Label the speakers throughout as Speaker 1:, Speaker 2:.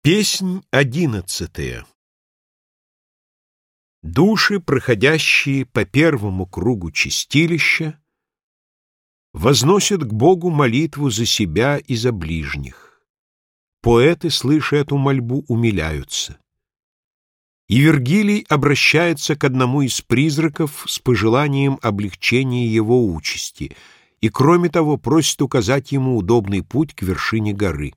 Speaker 1: Песнь одиннадцатая Души, проходящие по первому кругу чистилища, возносят к Богу молитву за себя и за ближних. Поэты, слыша эту мольбу, умиляются. И Вергилий обращается к одному из призраков с пожеланием облегчения его участи, и, кроме того, просит указать ему удобный путь к вершине горы.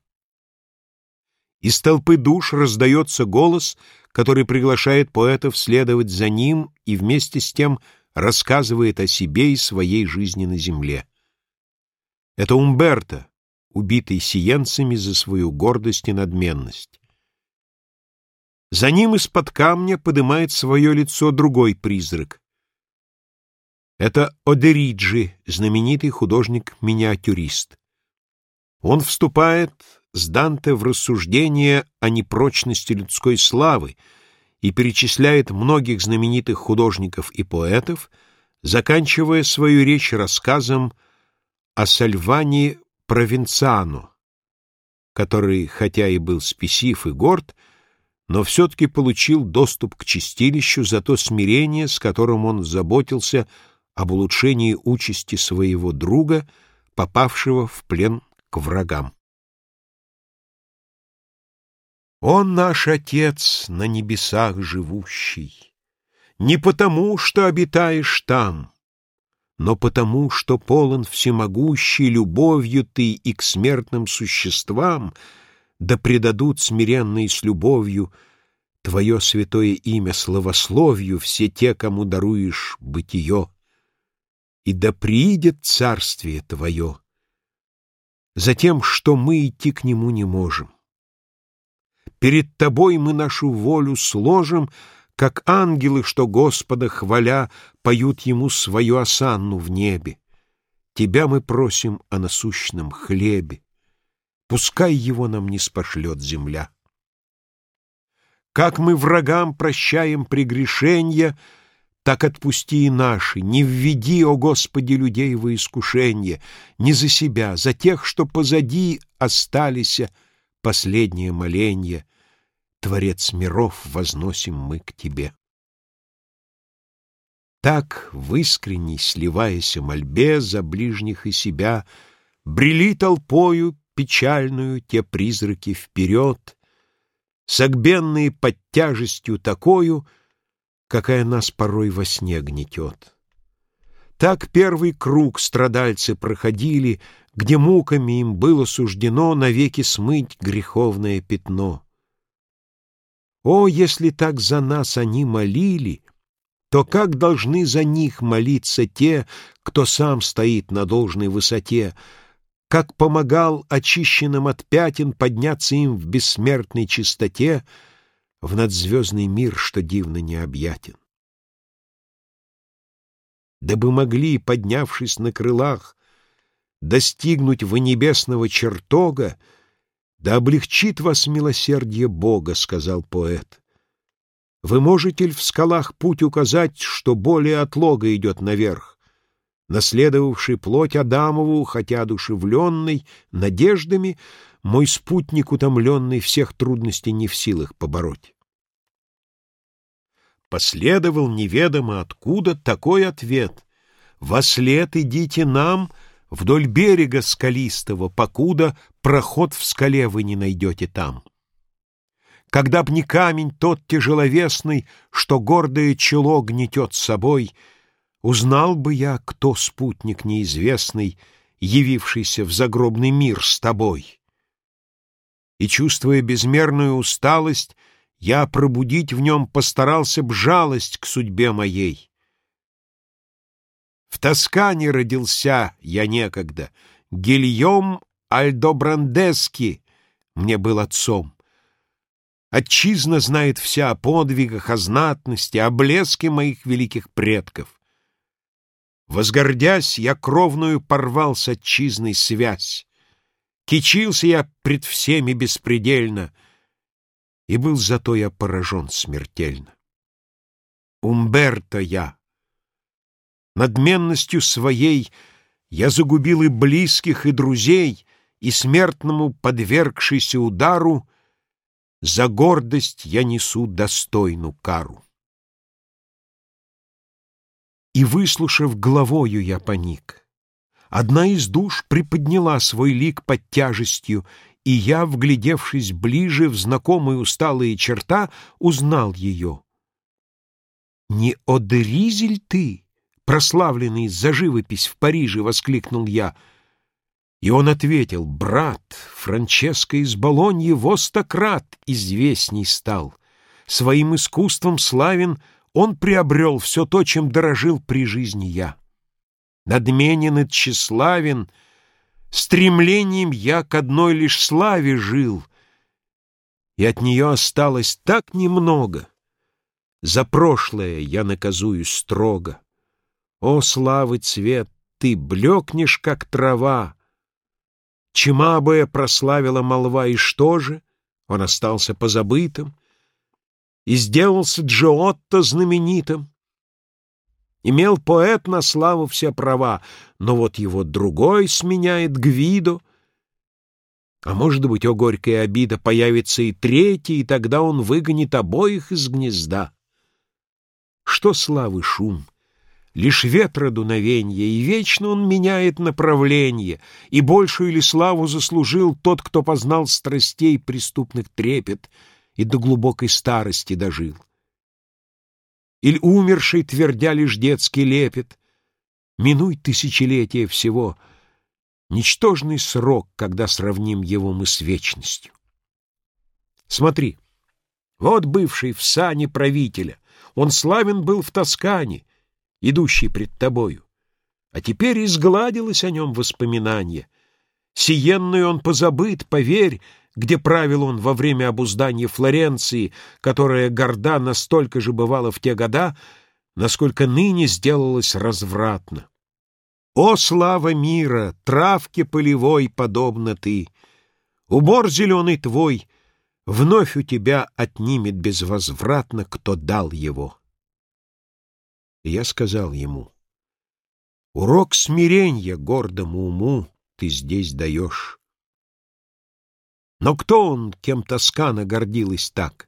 Speaker 1: Из толпы душ раздается голос, который приглашает поэтов следовать за ним и вместе с тем рассказывает о себе и своей жизни на земле. Это Умберто, убитый сиенцами за свою гордость и надменность. За ним из-под камня поднимает свое лицо другой призрак. Это Одериджи, знаменитый художник-миниатюрист. Он вступает с Данте в рассуждение о непрочности людской славы и перечисляет многих знаменитых художников и поэтов, заканчивая свою речь рассказом о Сальване Провенцано, который, хотя и был спесив и горд, но все-таки получил доступ к чистилищу за то смирение, с которым он заботился об улучшении участи своего друга, попавшего в плен к врагам. Он наш Отец на небесах живущий, Не потому, что обитаешь там, Но потому, что полон всемогущей Любовью ты и к смертным существам, Да предадут смиренные с любовью Твое святое имя славословию Все те, кому даруешь бытие, И да приидет царствие Твое, За тем, что мы идти к нему не можем. Перед тобой мы нашу волю сложим, Как ангелы, что Господа хваля, Поют ему свою осанну в небе. Тебя мы просим о насущном хлебе, Пускай его нам не спошлет земля. Как мы врагам прощаем прегрешенья, Так отпусти и наши, не введи, о Господи, людей во искушение, Не за себя, за тех, что позади остались, последнее моленье, Творец миров, возносим мы к Тебе. Так, в искренней, сливаясь мольбе за ближних и себя, Брели толпою печальную те призраки вперед, Согбенные под тяжестью такою, Какая нас порой во сне гнетет. Так первый круг страдальцы проходили, Где муками им было суждено Навеки смыть греховное пятно. О, если так за нас они молили, то как должны за них молиться те, кто сам стоит на должной высоте, как помогал очищенным от пятен подняться им в бессмертной чистоте в надзвездный мир, что дивно необъятен. Дабы могли, поднявшись на крылах, достигнуть вы небесного чертога, «Да облегчит вас милосердие Бога», — сказал поэт. «Вы можете ли в скалах путь указать, что более отлога идет наверх, наследовавший плоть Адамову, хотя одушевленный надеждами, мой спутник, утомленный, всех трудностей не в силах побороть?» Последовал неведомо откуда такой ответ. «Во след идите нам», — Вдоль берега скалистого, покуда Проход в скале вы не найдете там. Когда б не камень тот тяжеловесный, Что гордое чело гнетет собой, Узнал бы я, кто спутник неизвестный, Явившийся в загробный мир с тобой. И, чувствуя безмерную усталость, Я пробудить в нем постарался б жалость к судьбе моей. В Тоскане родился я некогда. Гильем Альдобрандески мне был отцом. Отчизна знает вся о подвигах, о знатности, о блеске моих великих предков. Возгордясь, я кровную порвал с отчизной связь. Кичился я пред всеми беспредельно, и был зато я поражен смертельно. Умберто я, Надменностью своей я загубил и близких, и друзей, и смертному, подвергшийся удару, За гордость я несу достойну кару. И, выслушав головою, я поник. Одна из душ приподняла свой лик под тяжестью, и я, вглядевшись ближе в знакомые усталые черта, узнал ее. «Не Одеризель ты, прославленный за живопись в Париже!» — воскликнул я. И он ответил, «Брат, Франческо из Болоньи во стократ известней стал. Своим искусством славен он приобрел все то, чем дорожил при жизни я. Надменен и тщеславен, стремлением я к одной лишь славе жил, и от нее осталось так немного. За прошлое я наказую строго. О, славы цвет, ты блекнешь, как трава! Чимабая прославила молва, и что же? Он остался позабытым и сделался Джиотто знаменитым. Имел поэт на славу все права, но вот его другой сменяет Гвидо. А может быть, о горькая обида, появится и третий, и тогда он выгонит обоих из гнезда. Что славы шум? Лишь ветра дуновенье, и вечно он меняет направление, и большую ли славу заслужил тот, кто познал страстей преступных трепет и до глубокой старости дожил. Иль умерший, твердя лишь детский лепет, минуй тысячелетия всего, ничтожный срок, когда сравним его мы с вечностью. Смотри, вот бывший в сане правителя, он славен был в Тоскане, идущий пред тобою. А теперь изгладилось о нем воспоминание. Сиенную он позабыт, поверь, где правил он во время обуздания Флоренции, которая горда настолько же бывала в те года, насколько ныне сделалась развратно. О, слава мира, травке полевой подобно ты! Убор зеленый твой вновь у тебя отнимет безвозвратно, кто дал его. Я сказал ему, «Урок смирения гордому уму ты здесь даешь». Но кто он, кем Тоскана гордилась так?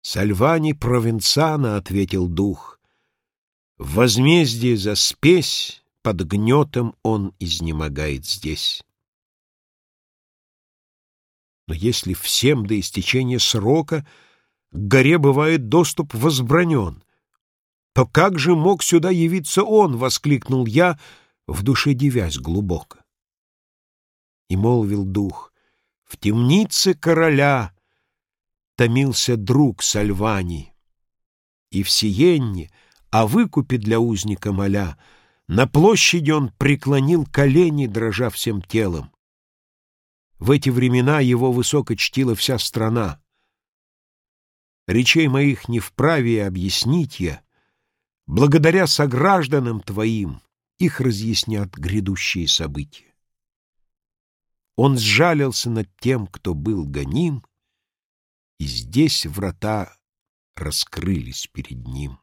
Speaker 1: «Сальвани Провенцана», — ответил дух, — «в возмездие за спесь под гнетом он изнемогает здесь». Но если всем до истечения срока — к горе бывает доступ возбранен. То как же мог сюда явиться он, — воскликнул я, в душе девясь глубоко. И молвил дух, в темнице короля томился друг Сальвани, и в Сиенне, о выкупе для узника моля, на площади он преклонил колени, дрожа всем телом. В эти времена его высоко чтила вся страна. Речей моих не вправе объяснить я, Благодаря согражданам твоим Их разъяснят грядущие события. Он сжалился над тем, кто был гоним, И здесь врата раскрылись перед ним.